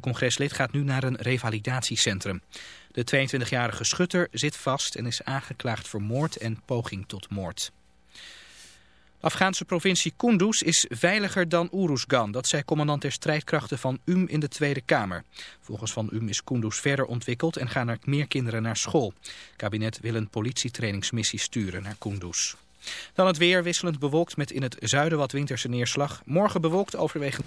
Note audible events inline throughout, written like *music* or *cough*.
congreslid gaat nu naar een revalidatiecentrum. De 22-jarige schutter zit vast en is aangeklaagd voor moord en poging tot moord. De Afghaanse provincie Kunduz is veiliger dan Uruzgan. Dat zei commandant der strijdkrachten van UM in de Tweede Kamer. Volgens Van UM is Kunduz verder ontwikkeld en gaan er meer kinderen naar school. Het kabinet wil een politietrainingsmissie sturen naar Kunduz. Dan het weer wisselend bewolkt met in het zuiden wat winterse neerslag. Morgen bewolkt overwegend.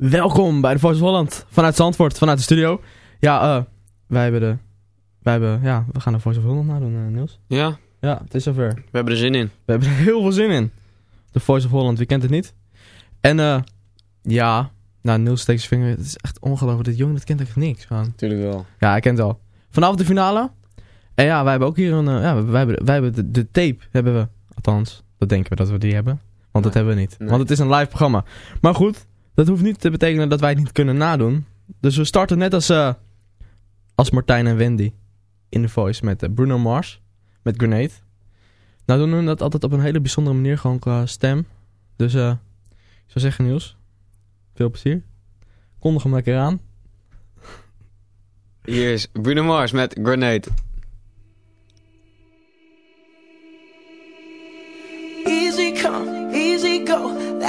Welkom bij de Voice of Holland vanuit Zandvoort, vanuit de studio. Ja, eh, wij hebben de, wij hebben, ja, we gaan de Voice of Holland nadoen, eh, Niels. Ja, Ja, het is zover. we hebben er zin in. We hebben er *laughs* heel veel zin in. De Voice of Holland, wie kent het niet? En eh, ja, nou Niels steekt zijn vinger, het is echt ongelooflijk, dit jongen dat kent echt niks van. Tuurlijk wel. Ja, hij kent het al. Vanavond de finale. En ja, wij hebben ook hier een, ja, wij hebben, wij hebben de, de tape, hebben we. Althans, dat denken we dat we die hebben. Want dat hebben we niet. Nee. Want het is een live programma. Maar goed, dat hoeft niet te betekenen dat wij het niet kunnen nadoen. Dus we starten net als, eh, als Martijn en Wendy in de voice met eh, Bruno Mars. Met Grenade. Nou doen we dat altijd op een hele bijzondere manier, gewoon qua stem. Dus eh, ik zou zeggen Niels, veel plezier. Kondig hem lekker aan. Hier is Bruno Mars met Grenade. Easy come.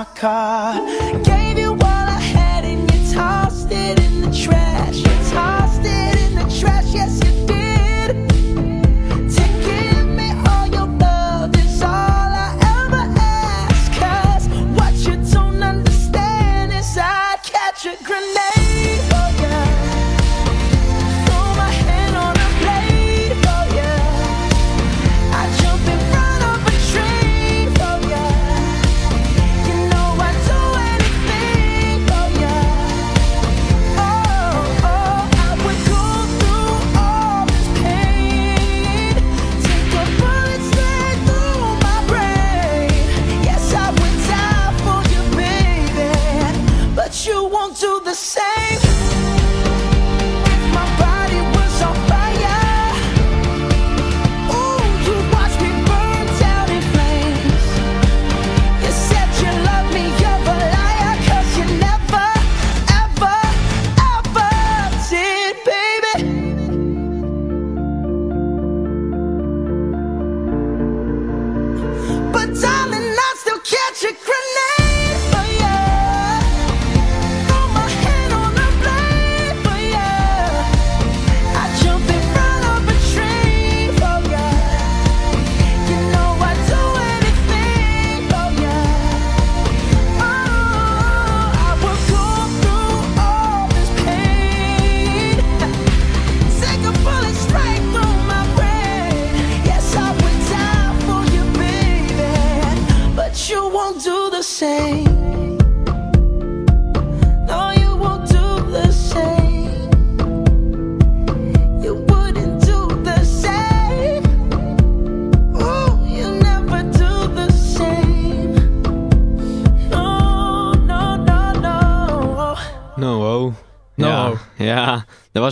my car.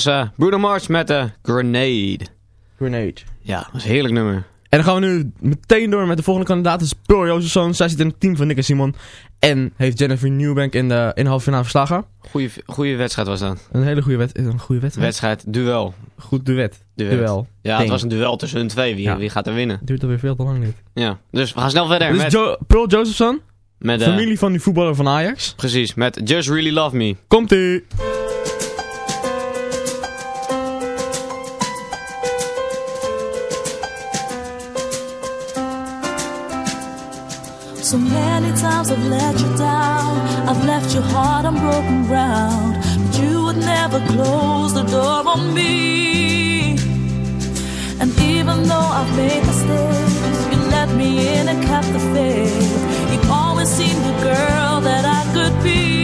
was eh, Bruno Mars met de Grenade. Grenade. Ja, dat was een heerlijk nummer. En dan gaan we nu meteen door met de volgende kandidaat. Dat is Pearl Josephson. Zij zit in het team van Nick en Simon. En heeft Jennifer Newbank in de, in halve finale verslagen. Goeie, goede wedstrijd was dat. Een hele goede, wed een goede wedstrijd. Wedstrijd, duel. Goed duet. Duel. Ja, het was een duel tussen hun twee. Wie, wie gaat er winnen? Duurt alweer veel te lang niet. Ja, dus we gaan snel verder. Dus met... Pearl Josephson. Met, eh, familie van die voetballer van Ajax. Precies, met Just Really Love Me. Komt-ie! So many times I've let you down. I've left your heart on broken ground. But you would never close the door on me. And even though I've made mistakes, you let me in and kept the faith. You always seemed the girl that I could be.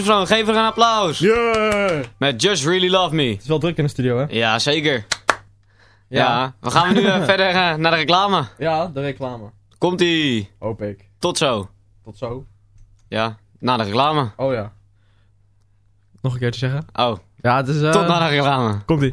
applausje, Geef er een applaus. Met Just Really Love Me. Het is wel druk in de studio, hè? Ja, zeker. Ja. ja. We gaan nu eh, *laughs* verder eh, naar de reclame. Ja, de reclame. Komt-ie. Hoop ik. Tot zo. Tot zo. Ja, na de reclame. Oh ja. Nog een keer te zeggen? Oh. Ja, het is... Eh, Tot na de reclame. Komt-ie.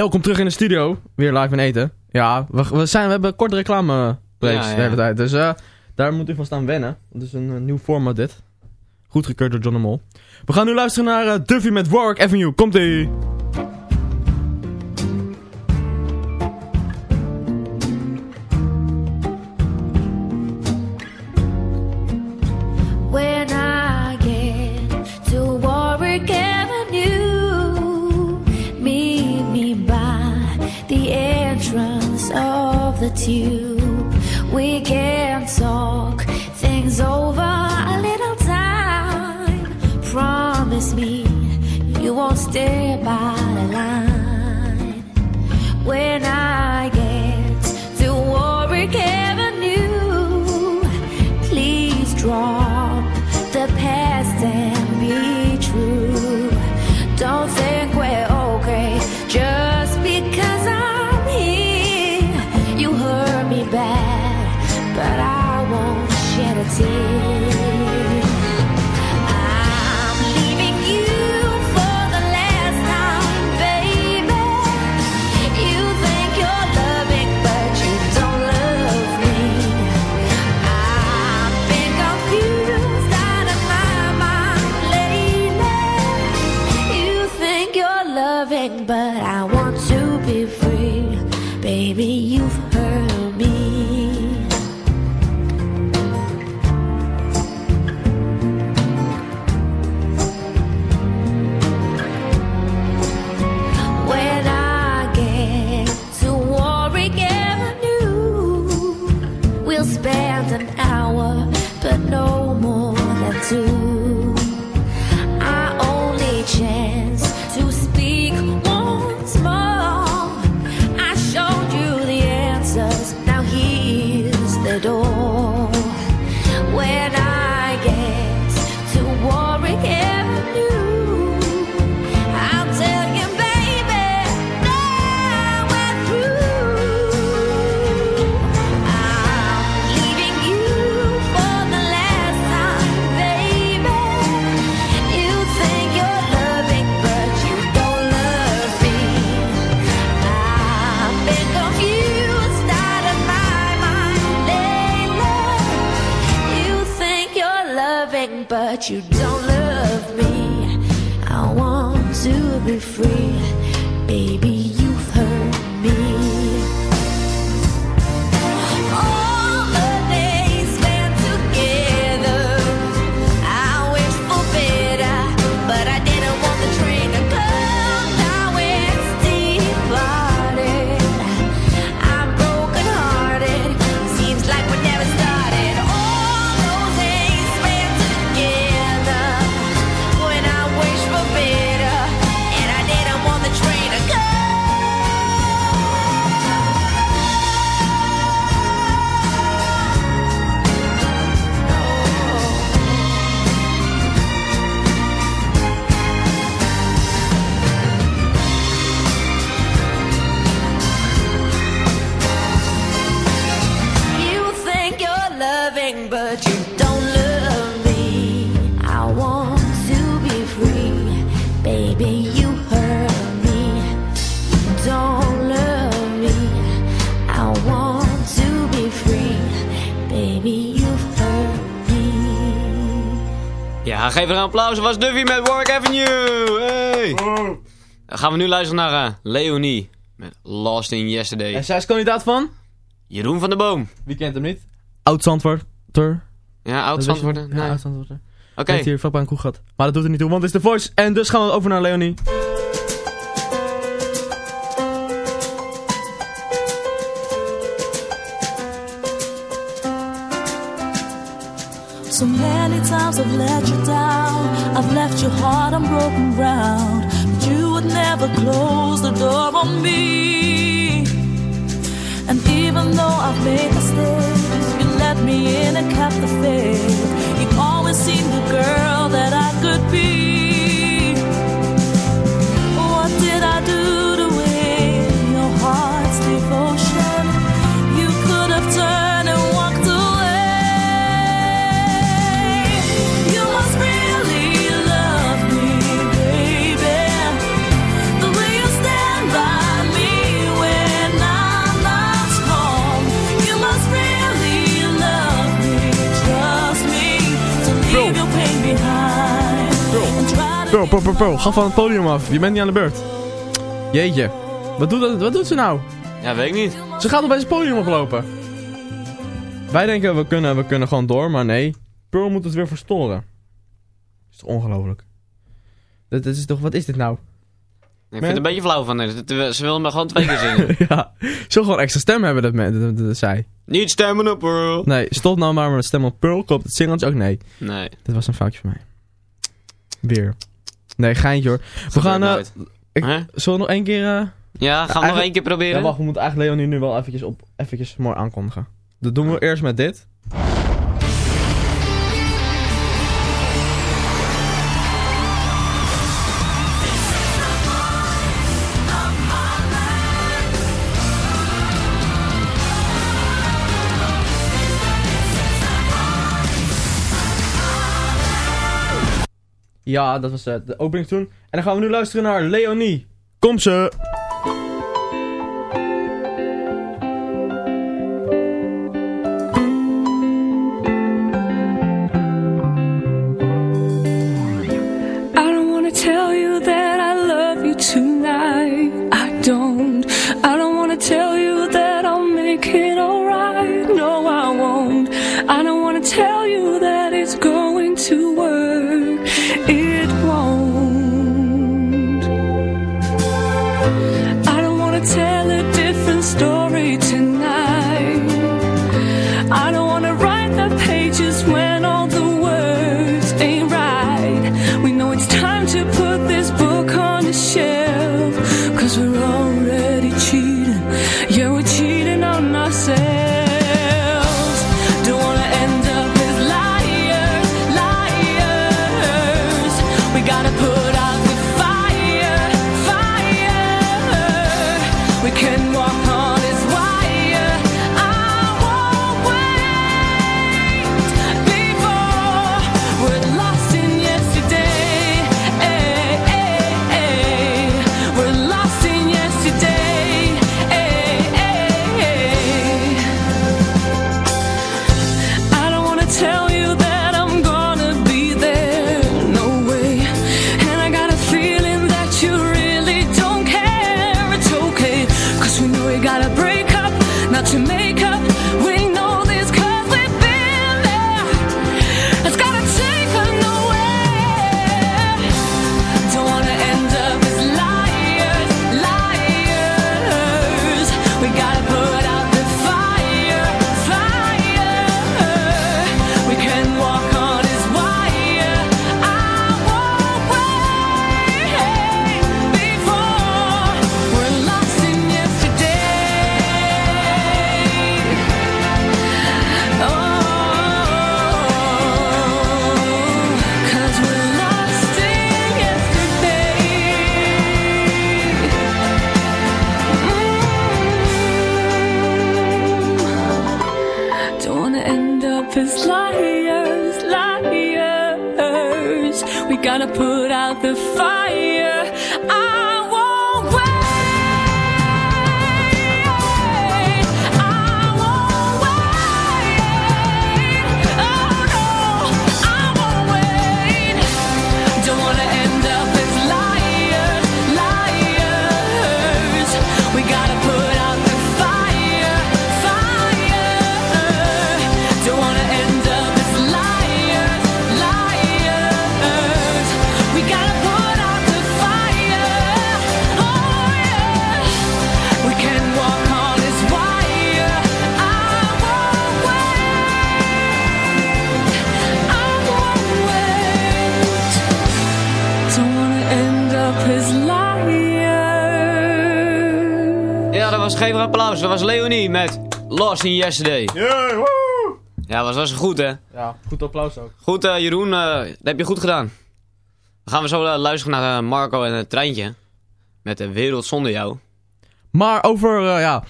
welkom terug in de studio. Weer live en eten. Ja, we, zijn, we hebben korte reclame eh, breaks de hele tijd. Dus eh, daar moet u van staan wennen. Het is een, nieuw format dit. Goedgekeurd door John de Mol. We gaan nu luisteren naar eh, Duffy met Warwick Avenue. Komt-ie! You. We can talk things over a little time. Promise me you won't stay by the line when I. Er een applaus. was Duffy met Warwick Avenue. Hey. Dan gaan we nu luisteren naar eh, Leonie met Lost in Yesterday. En zij is kandidaat van? Jeroen van der Boom. Wie kent hem niet? Oud-Zandvoorter. Ja, oud Dat wist je Zandvoorten. niet? Ja, Nee. oud-Zandvoorter. Oké. Heeft hier vlak bij een koe gehad. Maar dat doet er niet toe, want het is The Voice. En dus gaan we over naar Leonie. So many times I've let you down. I've left your heart on broken ground. But you would never close the door on me. And even though I've made mistakes, you let me in and kept the faith. You've always seen the girl that I could be. Pearl, Pearl, Pearl, Pearl. Ga van het podium af. Je bent niet aan de beurt. Jeetje. Wat doet, dat, wat doet ze nou? Ja, weet ik niet. Ze gaat opeens het podium oplopen. Wij denken we kunnen, we kunnen gewoon door, maar nee. Pearl moet het weer verstoren. is toch ongelooflijk. Dat, dat is toch, wat is dit nou? Ik vind het een beetje flauw van haar. Ze wil me gewoon twee keer zingen. *laughs* ja, ze wil gewoon extra stem hebben, dat, dat, dat, dat zij. niet stemmen op, Pearl. Nee, stop nou maar met stem op Pearl. Klopt het singeltje ook? Nee. Nee. Dit was een foutje van mij. Weer. Nee, geintje hoor. We gaan, eh, nooit. ik- zullen we nog één keer... eh, Ja, gaan we nog één keer proberen? Ja, wacht, we moeten eigenlijk Leonie nu wel eventjes, op, eventjes mooi aankondigen. Dat doen we eerst met dit. Ja, dat was eh, de opening toen. En dan gaan we nu luisteren naar Leonie. Kom ze! Dat was Leonie met Lost in Yesterday. Yeah, woe! Ja, was, was goed hè? Ja, goed applaus ook. Goed eh, Jeroen, eh, dat heb je goed gedaan. Dan gaan we zo eh, luisteren naar Marco en het treintje. Met de wereld zonder jou. Maar over, eh, ja...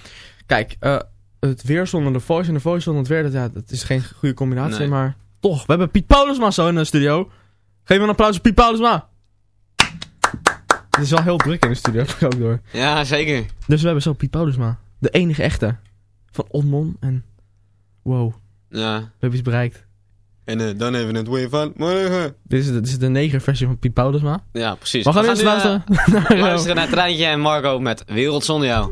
Kijk, eh, het weer zonder de voice en de voice zonder het weer, dat, ja, dat is geen goede combinatie, Nee. maar toch. We hebben Piet Paulusma zo in de studio. Geef een applaus voor Piet Paulusma. Het is wel heel druk in de studio, *laughs* heb ik ook door. Ja, zeker. Dus we hebben zo Piet Paulusma. De enige echte. Van Onmon en... Wow, we Ja. hebben iets bereikt. En eh, dan even het weer van morgen. Dit is, de- dit is de negerversie van Piet Paulusma. Ja, precies. We gaan eerst nu, eh, luisteren *laughs* naar... luisteren naar Treintje en Marco met Wereld zonder jou.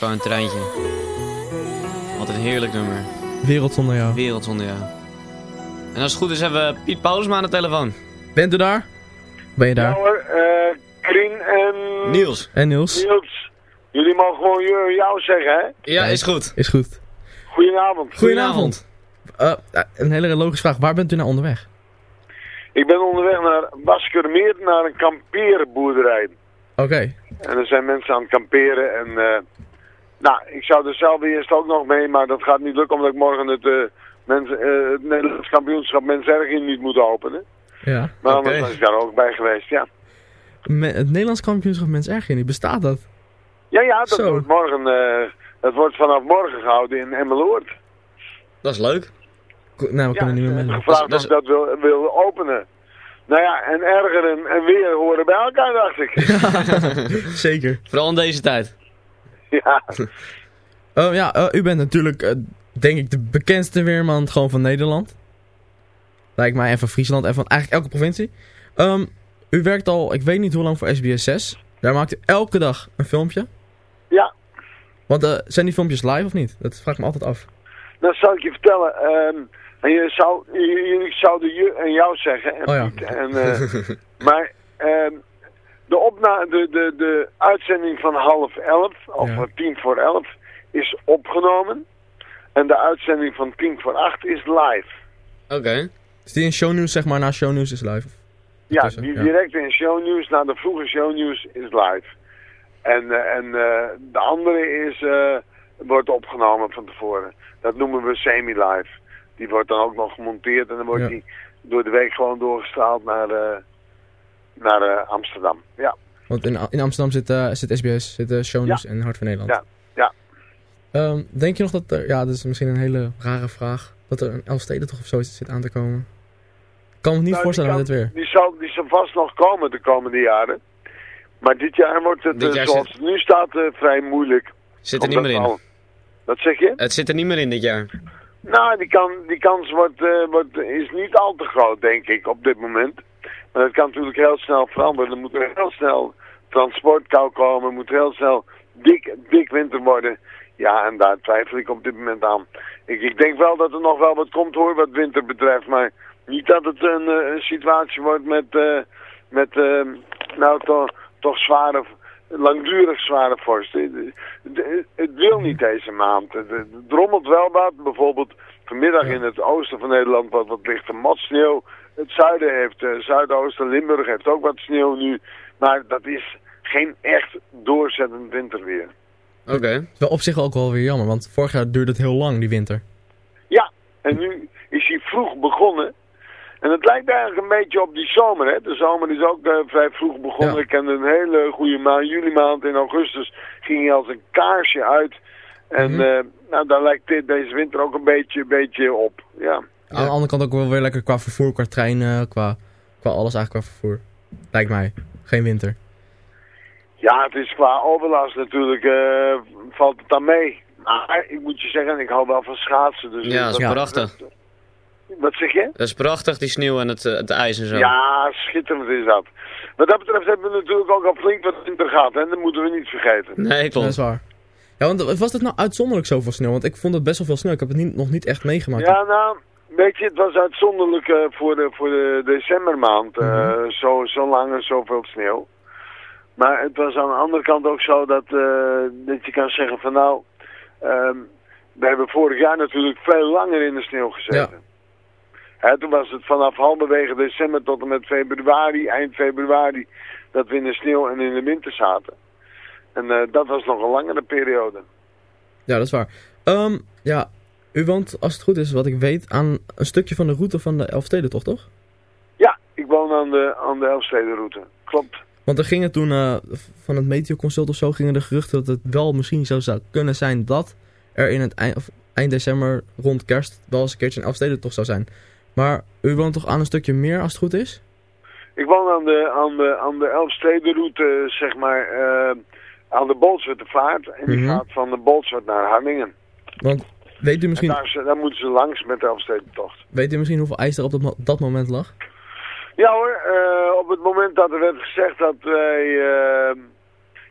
Marco en Treintje. Wat een heerlijk nummer. Wereld zonder jou. Wereld zonder jou. En als het goed is hebben we Piet Paulusma aan de telefoon. Bent u daar? Ben je daar? Ja hoor, eh Krien en Niels. En Niels? Niels. Jullie mogen gewoon je- jou zeggen, hè? Ja, is goed. Is goed. Goedenavond. Goedenavond. Eh, een hele logische vraag. Waar bent u naar onderweg? Ik ben onderweg naar Baskermeer, naar een kampeerboerderij. Oké. En er zijn mensen aan het kamperen en... eh, nou, ik zou er zelf eerst ook nog mee, maar dat gaat niet lukken omdat ik morgen het eh, mensen, eh, het Nederlands kampioenschap menserging niet moeten openen. Ja. Maar anders was ik daar ook bij geweest, ja. Me- het Nederlands kampioenschap mensen erg niet. Bestaat dat? Ja, ja, dat Zo. wordt morgen, eh, dat wordt vanaf morgen gehouden in Emmeloord. Dat is leuk. Nou, we Ja, kunnen niet meer meedoen. gevraagd Dat of is- ik dat wil, wil openen. Nou ja, en erger en, en weer horen bij elkaar, dacht ik. *laughs* *laughs* Zeker. Vooral in deze tijd. *laughs* ja. Oh ja, eh, u bent natuurlijk, eh, denk ik, de bekendste weerman gewoon van Nederland. Lijkt mij, en van Friesland en van eigenlijk elke provincie. Ehm, u werkt al, ik weet niet hoe lang voor SBS 6. Daar maakt u elke dag een filmpje. Ja. Want eh, zijn die filmpjes live of niet? Dat vraag ik me altijd af. Dan zal ik je vertellen. en je zou, jullie zouden je en jou zeggen. En Oh ja. En, eh, *laughs* maar ehm, de, opna de, de, de uitzending van half elf, of Ja. tien voor elf, is opgenomen. En de uitzending van tien voor acht is live. Oké. Is die in shownieuws, zeg maar, na shownieuws is live? Ja, die ja. direct in shownieuws, na de vroege shownieuws, is live. En, eh, en eh, de andere is, eh, wordt opgenomen van tevoren. Dat noemen we semi-live. Die wordt dan ook nog gemonteerd en dan wordt Ja. die door de week gewoon doorgestraald naar, naar eh, Amsterdam. Ja. Want in, in Amsterdam zit, eh, zit SBS, zit eh, shownieuws en Hart van Nederland. Ja, ja. Ehm, denk je nog dat er, ja, dat is misschien een hele rare vraag, dat er een Elfsteden toch of zoiets zit aan te komen? Ik kan me niet Nou, voorstellen die met dit weer. Die zal, die zal vast nog komen de komende jaren. Maar dit jaar wordt het, zoals zit- het nu staat, vrij moeilijk. Zit er niet meer in. al- Wat zeg je? Het zit er niet meer in dit jaar. Nou, die, kan, die kans wordt, eh, wordt, is niet al te groot, denk ik, op dit moment. Maar dat kan natuurlijk heel snel veranderen. Er moet er heel snel transportkou komen, moet heel snel dik, dik winter worden. Ja, en daar twijfel ik op dit moment aan. Ik, ik denk wel dat er nog wel wat komt hoor, wat winter betreft. Maar niet dat het een, eh, een situatie wordt met, eh, met eh, nou toch, toch zware, langdurig zware vorst. Het, het- wil niet deze maand. Het, drommelt wel wat. Bijvoorbeeld vanmiddag in het oosten van Nederland wat, wat lichte motsneeuw. Het zuiden heeft, eh, zuidoosten, Limburg heeft ook wat sneeuw nu. Maar dat is geen echt doorzettend winterweer. Oké. Het is wel op zich ook wel weer jammer, want vorig jaar duurde het heel lang, die winter. Ja, en nu is hij vroeg begonnen. En het lijkt eigenlijk een beetje op die zomer, hè. De zomer is ook eh, vrij vroeg begonnen. Ja. Ik ken een hele goede maand, juli maand. In augustus ging hij als een kaarsje uit. En Mhm. eh, nou, daar lijkt dit, deze winter ook een beetje, beetje op. Ja. Aan de andere kant ook wel weer lekker qua vervoer, qua treinen, qua, qua alles eigenlijk qua vervoer. Lijkt mij. Geen winter. ja, het is qua overlast natuurlijk, eh, valt het dan mee. Maar ik moet je zeggen, ik hou wel van schaatsen. Dus Ja, dat is dat- prachtig. Wat zeg je? Dat is prachtig, die sneeuw en het, eh, het ijs en zo. Ja, schitterend is dat. Wat dat betreft hebben we natuurlijk ook al flink wat winter gehad, hè? dat moeten we niet vergeten. Nee, Dat klopt. is waar. Ja, want was het nou uitzonderlijk zoveel sneeuw? Want ik vond het best wel veel sneeuw. Ik heb het niet, nog niet echt meegemaakt. Ja, nou, weet je, het was uitzonderlijk eh, voor, de, voor de decembermaand. eh, zo, zo lang en zoveel sneeuw. Maar het was aan de andere kant ook zo dat, eh, dat je kan zeggen van nou, ehm, we hebben vorig jaar natuurlijk veel langer in de sneeuw gezeten. Hè, toen was het vanaf halverwege december tot en met februari, eind februari, dat we in de sneeuw en in de winter zaten. En dat was nog een langere periode. Ja, dat is waar. Ehm, ja, u woont, als het goed is, wat ik weet, aan een stukje van de route van de Elfstedentocht, toch? Ja, ik woon aan de, aan de Elfstedenroute. Klopt. Want er gingen toen, eh, van het Meteoconsult of zo, gingen de geruchten dat het wel misschien zo zou kunnen zijn dat er in het eind, of eind december rond kerst wel eens een keertje een Elfstedentocht zou zijn. Maar u woont toch aan een stukje meer, als het goed is? Ik woon aan de, aan de, aan de Elfstedenroute, zeg maar, eh, aan de Bolswardvaart. En die Mhm. gaat van de Bolsward naar Harlingen. Want weet u misschien, En daar, daar moeten ze langs met de Elfstedentocht. weet u misschien hoeveel ijs er op dat, dat moment lag? Ja hoor, eh, op het moment dat er werd gezegd dat wij... eh,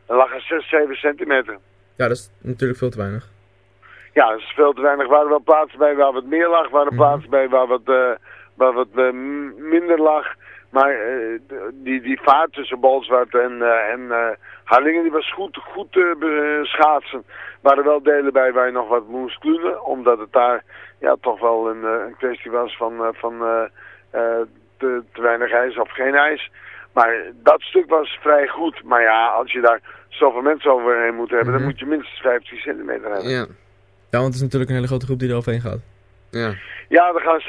er lag er 6, 7 centimeter. Ja, dat is natuurlijk veel te weinig. Ja, dat is veel te weinig. Er waren wel plaatsen bij waar wat meer lag. Er waren Mhm. plaatsen bij waar wat, eh, waar wat minder lag. Maar eh, die, die vaart tussen Bolsward en, eh, en eh, Harlingen die was goed, goed. Er waren wel delen bij waar je nog wat moest klunen. Omdat het daar ja, toch wel een, een kwestie was van, van te, te weinig ijs of geen ijs. Maar dat stuk was vrij goed. Maar ja, als je daar zoveel mensen overheen moet hebben, Mhm. dan moet je minstens 15 centimeter hebben. Ja. Ja, want het is natuurlijk een hele grote groep die er overheen gaat. Ja. Ja, er gaan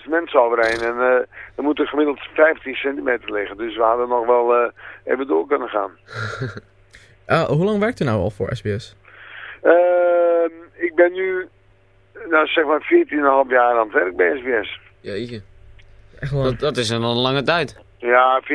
16.000 mensen overheen en eh er moeten gemiddeld 15 centimeter liggen. Dus we hadden nog wel eh, even door kunnen gaan. Eh, *laughs* hoe lang werkt u nou al voor SBS? Ehm, ik ben nu, nou zeg maar 14,5 jaar aan het werk bij SBS. Jeetje. Echt wel. Dat, dat is een lange tijd. Ja, 14,5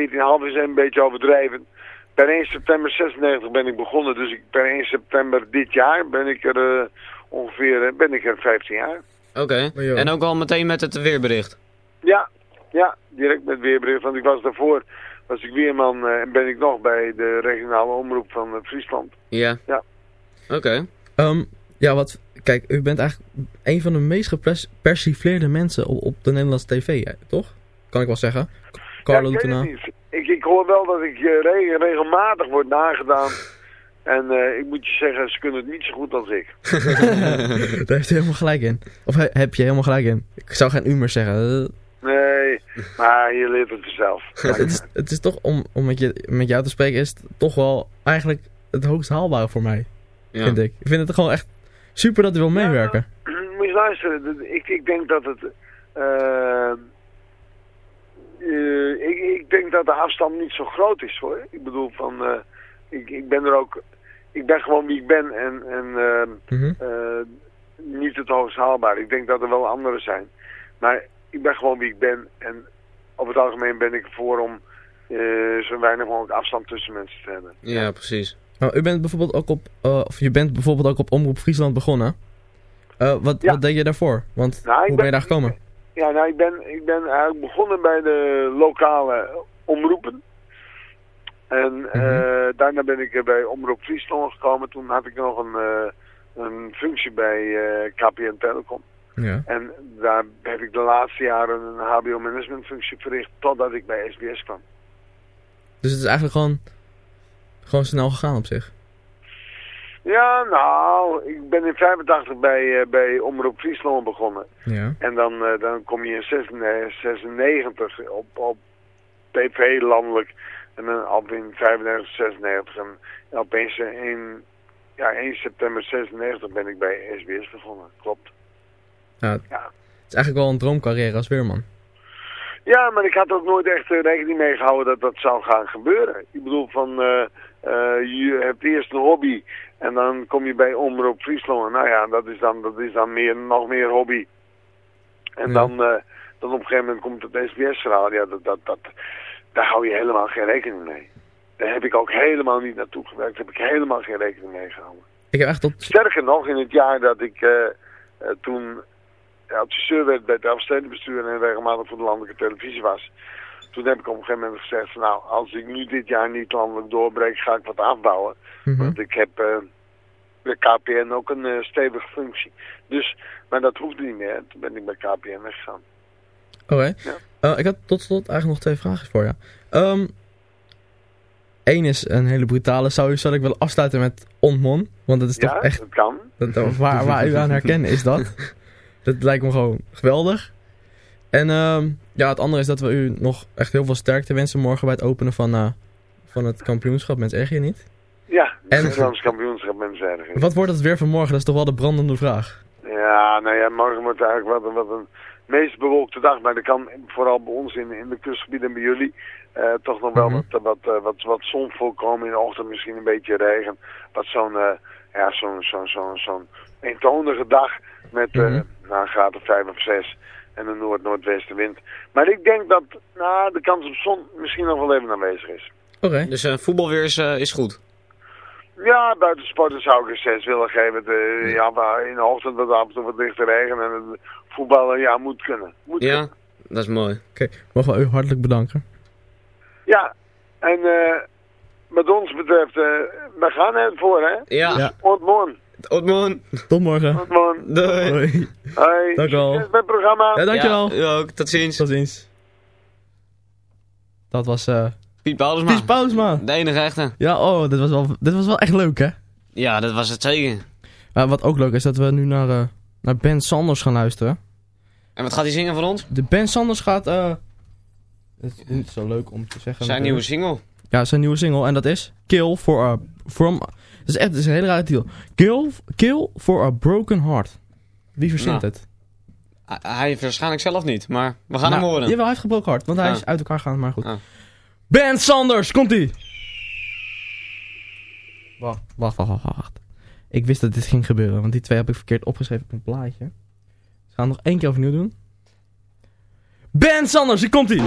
is een beetje overdreven. Per 1 september 96 ben ik begonnen, dus ik, per 1 september dit jaar ben ik er eh, ongeveer ben ik er 15 jaar. Oké. En ook al meteen met het weerbericht. Ja, ja, direct met weerbericht, want ik was daarvoor, was ik weerman eh, en ben ik nog bij de regionale omroep van eh, Friesland. Ja. Ja. Oké. Ehm, ja, wat... Kijk, u bent eigenlijk een van de meest gepersifleerde mensen op, op de Nederlandse tv, hè, toch? Kan ik wel zeggen. Carlo ja, ik. Ik, ik hoor wel dat ik eh, re- regelmatig word nagedaan. *laughs* En eh, ik moet je zeggen, ze kunnen het niet zo goed als ik. *laughs* *laughs* Daar heeft u helemaal gelijk in. Of he- heb je helemaal gelijk in. Ik zou geen u meer zeggen. Nee, maar je leert het zelf. *laughs* het, is, het is toch, om, om met, je, met jou te spreken, is het toch wel eigenlijk het hoogst haalbare voor mij. Ja. Vind ik. Ik vind het gewoon echt super dat u wil meewerken. *clears throat* Moet je luisteren, ik, ik denk dat het... eh, eh, ik, ik denk dat de afstand niet zo groot is hoor. Ik bedoel van, eh, ik, ik ben er ook, ik ben gewoon wie ik ben en, en eh, Mhm. eh, niet het hoogst haalbaar. Ik denk dat er wel anderen zijn. Maar ik ben gewoon wie ik ben en over het algemeen ben ik voor om eh, zo weinig mogelijk afstand tussen mensen te hebben. Ja, precies. Nou, u bent bijvoorbeeld ook op, eh, of je bent bijvoorbeeld ook op Omroep Friesland begonnen. Wat, Ja. wat deed je daarvoor? Want Nou, hoe ben ben- je daar gekomen? Ja, nou, ik ben, ik ben eigenlijk begonnen bij de lokale omroepen. En eh, daarna ben ik eh, bij Omroep Friesland gekomen. Toen had ik nog een, eh, een functie bij KPN Telecom. Ja. En daar heb ik de laatste jaren een HBO-management functie verricht totdat ik bij SBS kwam. Dus het is eigenlijk gewoon, gewoon snel gegaan op zich. Ja, nou, ik ben in 85 bij, bij Omroep Friesland begonnen. Ja. En dan, dan kom je in 96 96 op, op tv landelijk. En dan op in 95, 96. En opeens in ja, 1 september 96 ben ik bij SBS begonnen. Klopt. Ja, Het is eigenlijk wel een droomcarrière als weerman. Ja, maar ik had ook nooit echt eh, rekening mee gehouden dat dat zou gaan gebeuren. Ik bedoel van, eh, eh, je hebt eerst een hobby en dan kom je bij Omroep Friesland. Nou ja, dat is dan, dat is dan meer, nog meer hobby. En Ja. dan, dan op een gegeven moment komt het SBS-verhaal. Ja, dat, dat, dat, daar hou je helemaal geen rekening mee. Daar heb ik ook helemaal niet naartoe gewerkt. Daar heb ik helemaal geen rekening mee gehouden. Ik heb echt tot... Sterker nog, in het jaar dat ik eh, eh, toen adviseur werd bij het Elfstedenbestuur en regelmatig voor de landelijke televisie was. Toen heb ik op een gegeven moment gezegd van nou, als ik nu dit jaar niet landelijk doorbreek, ga ik wat afbouwen. Mhm. Want ik heb eh bij KPN ook een eh, stevige functie. Dus, maar dat hoefde niet meer. Toen ben ik bij KPN weggegaan. Oké. Ja. Eh, ik had tot slot eigenlijk nog twee vragen voor je. Ehm Eén is een hele brutale. Zou, u, zou ik willen afsluiten met Ontmon? Want dat is Ja, toch echt... dat kan. Dat, dat- waar, waar u aan herkennen is dat. *laughs* dat lijkt me gewoon geweldig. En ehm, ja, het andere is dat we u nog echt heel veel sterkte wensen morgen bij het openen van, eh, van het kampioenschap. Mensen erg je niet? Ja, En- het Nederlands kampioenschap mensen ergens. Wat wordt het weer van morgen? Dat is toch wel de brandende vraag. Ja, nou ja, morgen wordt eigenlijk wat, een- wat een meest bewolkte dag. Maar er kan vooral bij ons in, in de kustgebieden en bij jullie eh, toch nog wel Mhm. wat, wat, eh, wat, wat zon voorkomen. In de ochtend misschien een beetje regen. Wat zo'n eh, ja, zo'n zo'n zo'n zo'n eentonige dag met eh Mhm. nou, een graad of vijf of zes en een noord-noordwestenwind. Maar ik denk dat nou, de kans op zon misschien nog wel even aanwezig is. Oké. Dus eh, voetbalweer is, eh, is goed. Ja, buitensporten zou ik een 6 willen geven. De, ja, maar in de ochtend wat af en toe wat lichte regen en het voetballen, ja, moet kunnen. Moet Ja, kunnen. dat is mooi. Oké, mogen we u hartelijk bedanken. Ja, en eh wat ons betreft, eh, we gaan ervoor, hè? Ja, Ja. Tot morgen. Otman. Tot morgen. Tot morgen. Doei. Hoi. Hoi. Dank u wel. Succes met het programma. Ja, dankjewel. Ja, u ook. Tot ziens. Tot ziens. Dat was eh Piet Paulusma. Pies Paulusma. De enige echte. Ja, oh, dit was, wel, dit was wel echt leuk, hè? Ja, dat was het zeker. Maar wat ook leuk is, dat we nu naar, eh, naar Ben Sanders gaan luisteren. En wat gaat hij zingen van ons? De Ben Sanders gaat... eh het is niet zo leuk om te zeggen. Zijn nieuwe single. Ja, zijn nieuwe single. En dat is Kill for a... From, het is echt het is een hele rare titel. Kill, kill for a Broken Heart. Wie verzint Nou. het? Hij- Hij waarschijnlijk zelf niet, maar we gaan Nou, hem horen. Jawel, hij heeft gebroken hart, want hij Ah. is uit elkaar gegaan, maar goed. Ah. Ben Sanders, komt-ie! Wacht, wacht, wacht, wacht, wacht. Ik wist dat dit ging gebeuren, want die twee heb ik verkeerd opgeschreven op een plaatje. Dus we gaan het nog één keer overnieuw doen. Ben Sanders, hier komt-ie!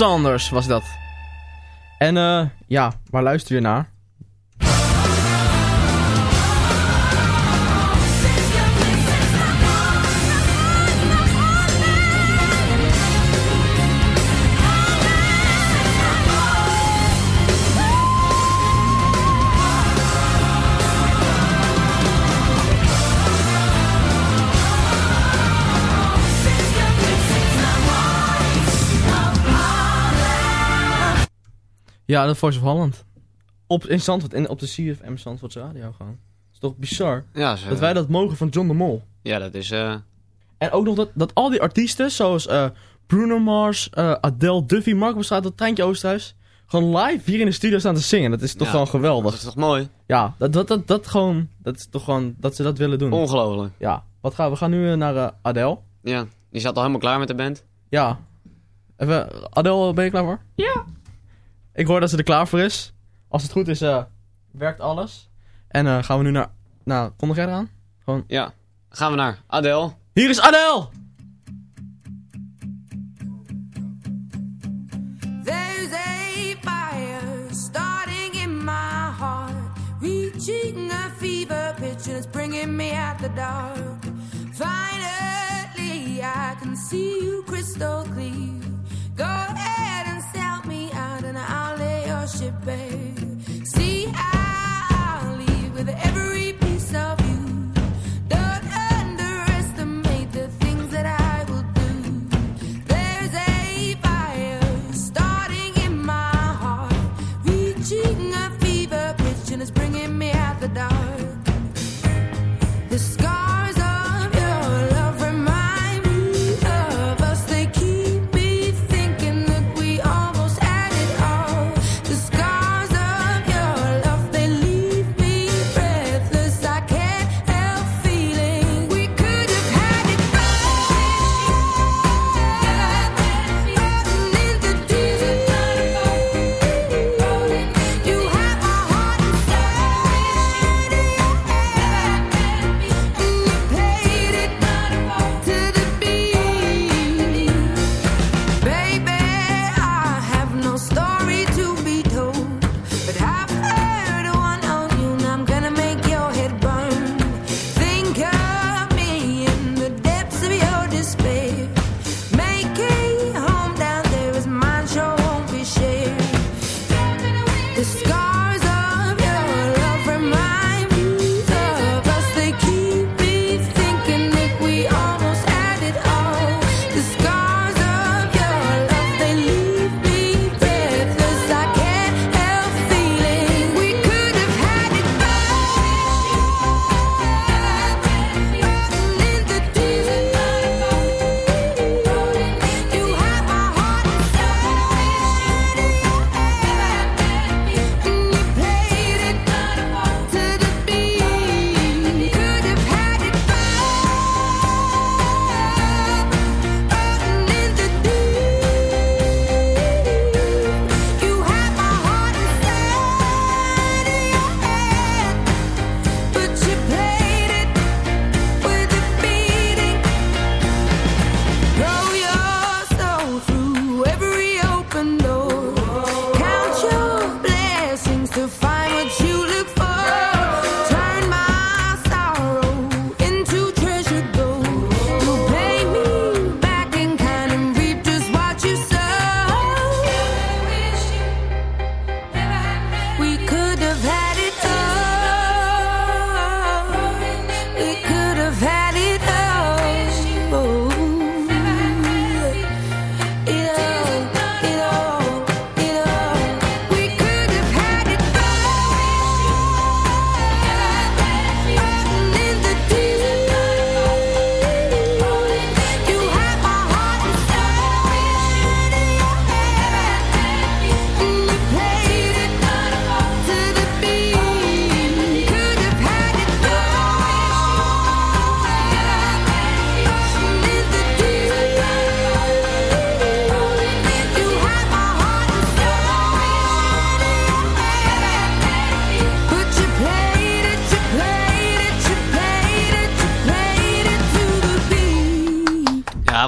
Sanders was dat. En eh, ja, waar luister je naar? Ja, de Voice of Holland. Op, in Zandvoort, in, op de CFM Zandvoortse radio gewoon. Dat is toch bizar? Ja, ze- Dat wij dat mogen van John de Mol. Ja, dat is... eh, En ook nog dat, dat al die artiesten, zoals eh, Bruno Mars, eh, Adele, Duffy, Marco Bestraat, dat Treintje Oosterhuis, gewoon live hier in de studio staan te zingen. Dat is toch Ja, gewoon geweldig. Dat is toch mooi? Ja, dat, dat, dat, dat gewoon, dat is toch gewoon, dat ze dat willen doen. Ongelooflijk. Ja, wat gaan we? gaan nu eh, naar Adele. Ja, die zat al helemaal klaar met de band. Ja. Even, Adele, ben je klaar voor? Ja. Ik hoor dat ze er klaar voor is. Als het goed is, uh, werkt alles. En uh, gaan we nu naar... Nou, kondig jij eraan? Gewoon... Ja, gaan we naar Adel. Hier is Adel. There's a fire starting in my heart Reaching a fever pitch and it's bringing me out the dark Finally I can see you crystal clear Go worship, babe. See, I leave with every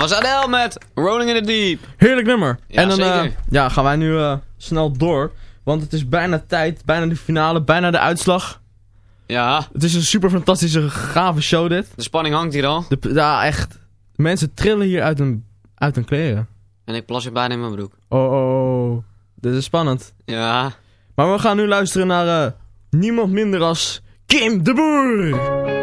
was Adele met Rolling in the Deep. Heerlijk nummer. Ja, en dan eh, ja, gaan wij nu eh, snel door. Want het is bijna tijd, bijna de finale, bijna de uitslag. Ja. Het is een super fantastische, gave show dit. De spanning hangt hier al. De, ja, echt. Mensen trillen hier uit hun, uit hun kleren. En ik plas je bijna in mijn broek. Oh, oh, oh. Dit is spannend. Ja. Maar we gaan nu luisteren naar eh, niemand minder als Kim de Boer.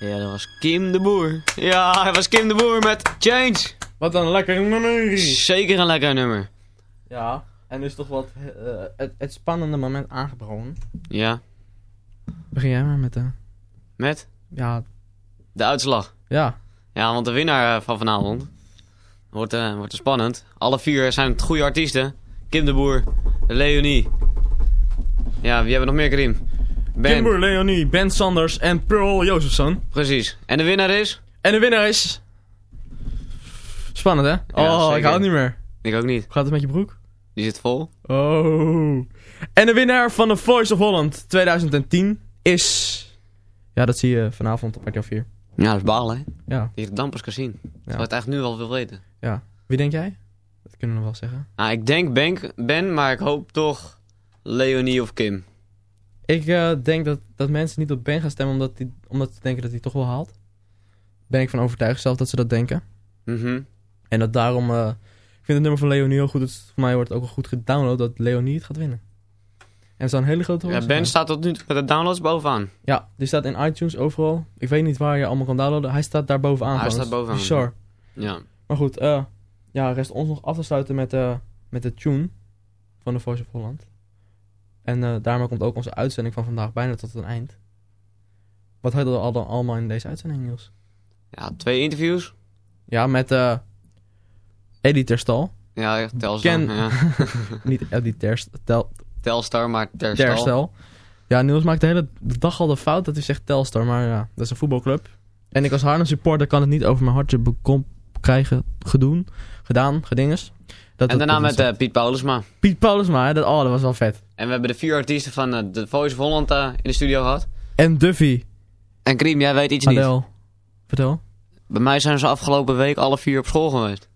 Ja, dat was Kim de Boer. Ja, dat was Kim de Boer met Change. Wat een lekker nummer. Zeker een lekker nummer. Ja, en is toch wat eh, het, het spannende moment aangebroken. Ja. Begin jij maar met de... Met? Ja. De uitslag. Ja. Ja, want de winnaar eh, van vanavond wordt, eh wordt spannend. Alle vier zijn het goede artiesten. Kim de Boer, Leonie. Ja, wie hebben we nog meer, Karim? Ben. Kimber, Leonie, Ben Sanders en Pearl Josephson. Precies. En de winnaar is? En de winnaar is... Spannend, hè? Ja, oh, ik hou het niet meer. Ik ook niet. Hoe gaat het met je broek? Die zit vol. Oh. En de winnaar van de Voice of Holland 2010 is... Ja, dat zie je vanavond op RTL 4. Ja, dat is balen, hè? Ja. Die je het dampers kan zien. Dat je het eigenlijk nu al wil weten. Ja. Wie denk jij? Dat kunnen we nog wel zeggen. Nou, ik denk ben, ben, maar ik hoop toch Leonie of Kim. Ik eh, denk dat, dat mensen niet op Ben gaan stemmen omdat, die, omdat ze denken dat hij toch wel haalt. Ben ik van overtuigd zelf dat ze dat denken. Mhm. En dat daarom... eh, ik vind het nummer van Leonie heel goed. Het, voor mij wordt het ook wel goed gedownload dat Leonie het gaat winnen. En het is een hele grote Ja, ben staat tot nu toe met de downloads bovenaan. Ja, die staat in iTunes overal. Ik weet niet waar je allemaal kan downloaden. Hij staat daar bovenaan. Hij staat bovenaan. Bizar. Ja. Maar goed, eh ja, rest ons nog af te sluiten met, eh met de tune van de Voice of Holland. En eh daarmee komt ook onze uitzending van vandaag bijna tot een eind. Wat hadden we al dan allemaal in deze uitzending, Niels? Ja, twee interviews. Ja, met eh Eddie Terstal. Ja, Telstar. Ken- Ja. *laughs* Niet Eddie Terstal. Telstar, maar Terstal. Terstal. Ja, Niels maakt de hele dag al de fout dat hij zegt Telstar, maar ja, dat is een voetbalclub. En ik als Haarlem supporter kan het niet over mijn hartje bekom krijgen, gedoen, gedaan, gedinges. Dat, en daarna dat met eh, Piet Paulusma. Piet Paulusma, dat, oh, dat was wel vet. En we hebben de vier artiesten van eh, The Voice of Holland eh, in de studio gehad. En Duffy. En Kriem, jij weet iets niet. Adele. Vertel. Bij mij zijn ze afgelopen week alle vier op school geweest.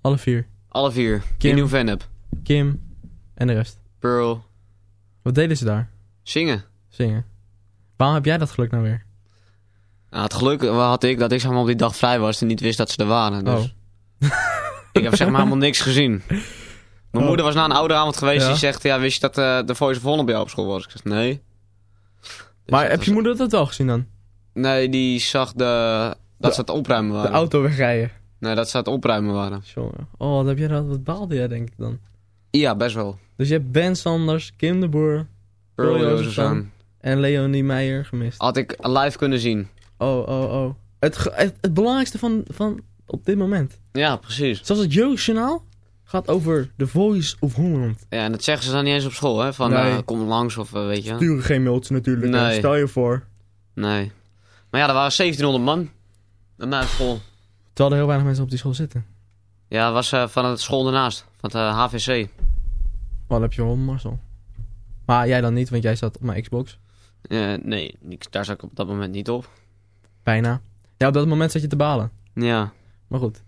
Alle vier. Alle vier. Kim. In Nieuw-Vennep. Kim en de rest. Pearl. Wat deden ze daar? Zingen. Zingen. Waarom heb jij dat geluk nou weer? Nou, het geluk had ik dat ik zeg maar, op die dag vrij was en niet wist dat ze er waren. Dus Oh. *laughs* ik heb zeg maar helemaal niks gezien. Mijn Oh. moeder was na een ouderavond geweest Ja. die zegt, ja, wist je dat eh, de Voice of Holland bij jou op school was? Ik zeg, nee. Dus maar dat heb was- je moeder dat wel gezien dan? Nee, die zag de... Dat De- ze het opruimen De waren. auto wegrijden. Nee, dat ze het opruimen waren. Jongen. Oh, wat heb jij dat? Wat baalde jij denk ik dan? Ja, best wel. Dus je hebt Ben Sanders, Kim de Boer, Pearl en Leonie Meijer gemist. Had ik live kunnen zien. Oh, oh, oh. Het, het, het belangrijkste van, van op dit moment. Ja, precies. Zoals het Jeugdjournaal gaat over The Voice of Holland. Ja, en dat zeggen ze dan niet eens op school, hè? Van, Nee. eh, kom langs of eh, weet je. Sturen geen mailtje natuurlijk. Nee. Stel je voor. Nee. Maar ja, er waren 1700 man. Op school. Terwijl er heel weinig mensen op die school zitten. Ja, dat was eh, van het school ernaast. Van het HVC. Wat heb je hond, Marcel? Maar jij dan niet, want jij zat op mijn Xbox. Nee, daar zat ik op dat moment niet op. Bijna. Ja, op dat moment zat je te balen. Ja. Maar goed.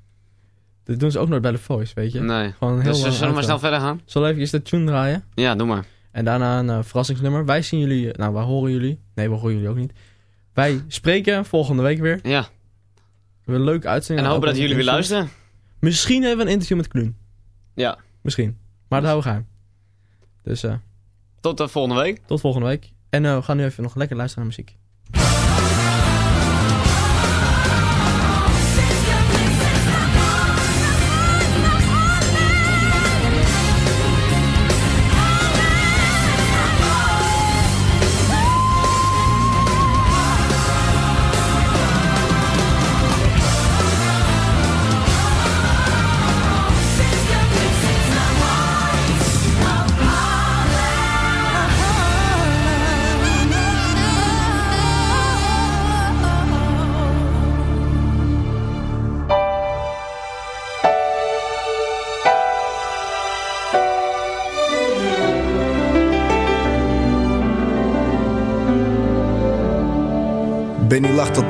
Dat doen ze ook nooit bij The Voice, weet je? Nee. Gewoon heel Dus zullen we maar snel verder gaan? Zal even de tune draaien? Ja, doe maar. En daarna een eh, verrassingsnummer. Wij zien jullie... Nou, wij horen jullie. Nee, we horen jullie ook niet. Wij spreken volgende week weer. Ja. We hebben een leuke uitzending. En hopen dat jullie weer luisteren. Misschien hebben we een interview met Kluun. Ja. Misschien. Maar dat houden we geheim. Dus eh, Tot de volgende week. tot volgende week. En eh, we gaan nu even nog lekker luisteren naar muziek.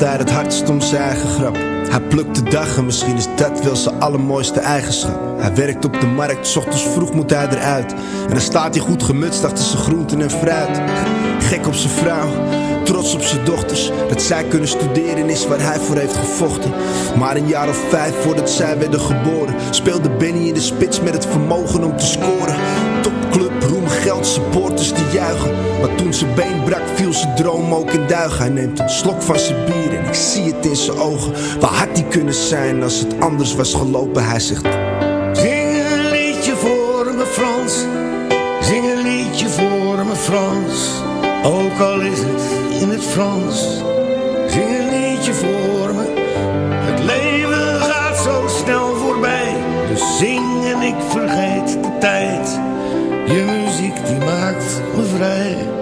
Altijd het hardst om zijn eigen grap. Hij plukt de dag en misschien is dat wel zijn allermooiste eigenschap. Hij werkt op de markt, s ochtends vroeg moet hij eruit. En dan staat hij goed gemutst achter zijn groenten en fruit. Gek op zijn vrouw, trots op zijn dochters. Dat zij kunnen studeren is waar hij voor heeft gevochten. Maar een jaar of vijf voordat zij werden geboren, speelde Benny in de spits met het vermogen om te scoren. Topclub, roem, geld, supporters die juichen. Maar toen zijn been brak, viel zijn droom ook in duigen. Hij neemt een slok van zijn bier en ik zie het in zijn ogen. Waar had hij kunnen zijn als het anders was gelopen? Hij zegt. Zing een liedje voor me Frans. Zing een liedje voor me Frans. Ook al is het in het Frans. Zing een liedje voor me. Het leven gaat zo snel voorbij. Dus zing en ik vergeet de tijd. Je muziek die maakt me vrij.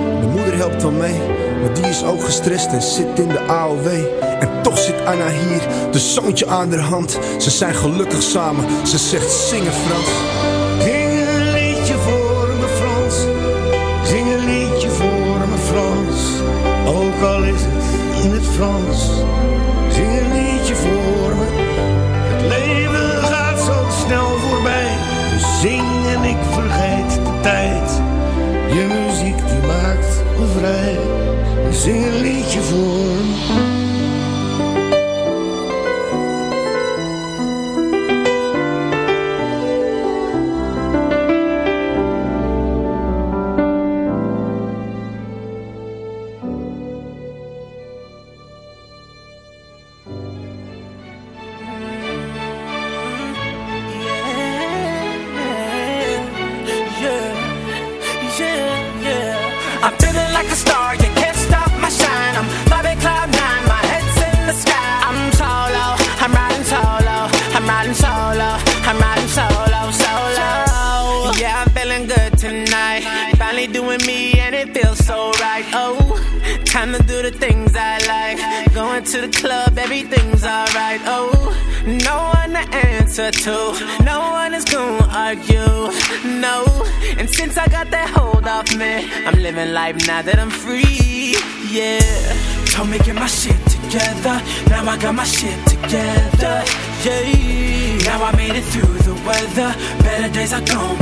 De moeder helpt wel mee. Maar die is ook gestrest en zit in de AOW. En toch zit Anna hier, de zoontje aan haar hand. Ze zijn gelukkig samen, ze zegt zingen Frans. Zing een liedje voor me Frans. Zing een liedje voor me Frans. Ook al is het in het Frans. Dus zing een now that I'm free. Yeah, told me get my shit together. Now I got my shit together. Yeah, now I made it through the weather. Better days are gonna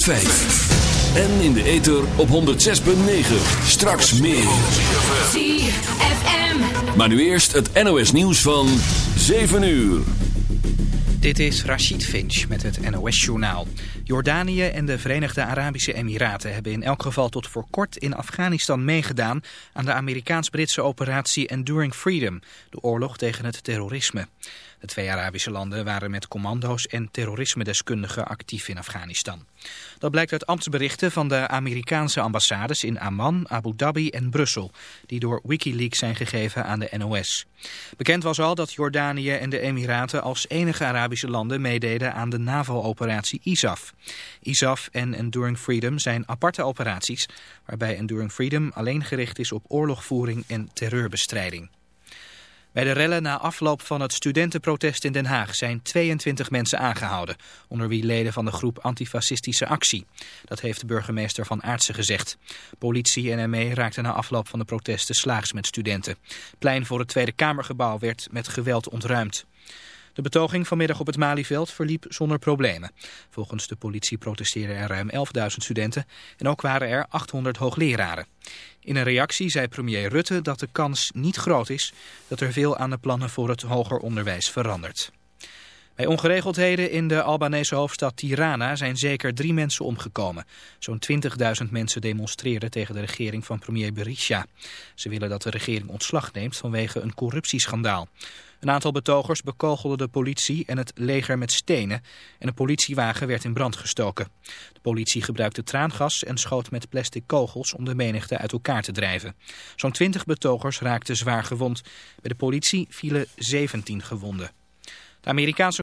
En in de ether op 106.9. Straks meer. ZFM. Maar nu eerst het NOS nieuws van 7 uur. Dit is Rachid Finch met het NOS-journaal. Jordanië en de Verenigde Arabische Emiraten hebben in elk geval tot voor kort in Afghanistan meegedaan aan de Amerikaans-Britse operatie Enduring Freedom, de oorlog tegen het terrorisme. De twee Arabische landen waren met commando's en terrorisme-deskundigen actief in Afghanistan. Dat blijkt uit ambtsberichten van de Amerikaanse ambassades in Amman, Abu Dhabi en Brussel, die door Wikileaks zijn gegeven aan de NOS. Bekend was al dat Jordanië en de Emiraten als enige Arabische landen meededen aan de NAVO-operatie ISAF. ISAF en Enduring Freedom zijn aparte operaties, waarbij Enduring Freedom alleen gericht is op oorlogvoering en terreurbestrijding. Bij de rellen na afloop van het studentenprotest in Den Haag zijn 22 mensen aangehouden, onder wie leden van de groep Antifascistische Actie. Dat heeft de burgemeester van Aartsen gezegd. Politie en ME raakten na afloop van de protesten slaags met studenten. Plein voor het Tweede Kamergebouw werd met geweld ontruimd. De betoging vanmiddag op het Malieveld verliep zonder problemen. Volgens de politie protesteerden er ruim 11.000 studenten en ook waren er 800 hoogleraren. In een reactie zei premier Rutte dat de kans niet groot is dat er veel aan de plannen voor het hoger onderwijs verandert. Bij ongeregeldheden in de Albanese hoofdstad Tirana zijn zeker drie mensen omgekomen. Zo'n 20.000 mensen demonstreerden tegen de regering van premier Berisha. Ze willen dat de regering ontslag neemt vanwege een corruptieschandaal. Een aantal betogers bekogelde de politie en het leger met stenen en een politiewagen werd in brand gestoken. De politie gebruikte traangas en schoot met plastic kogels om de menigte uit elkaar te drijven. Zo'n 20 betogers raakten zwaar gewond. Bij de politie vielen 17 gewonden. De Amerikaanse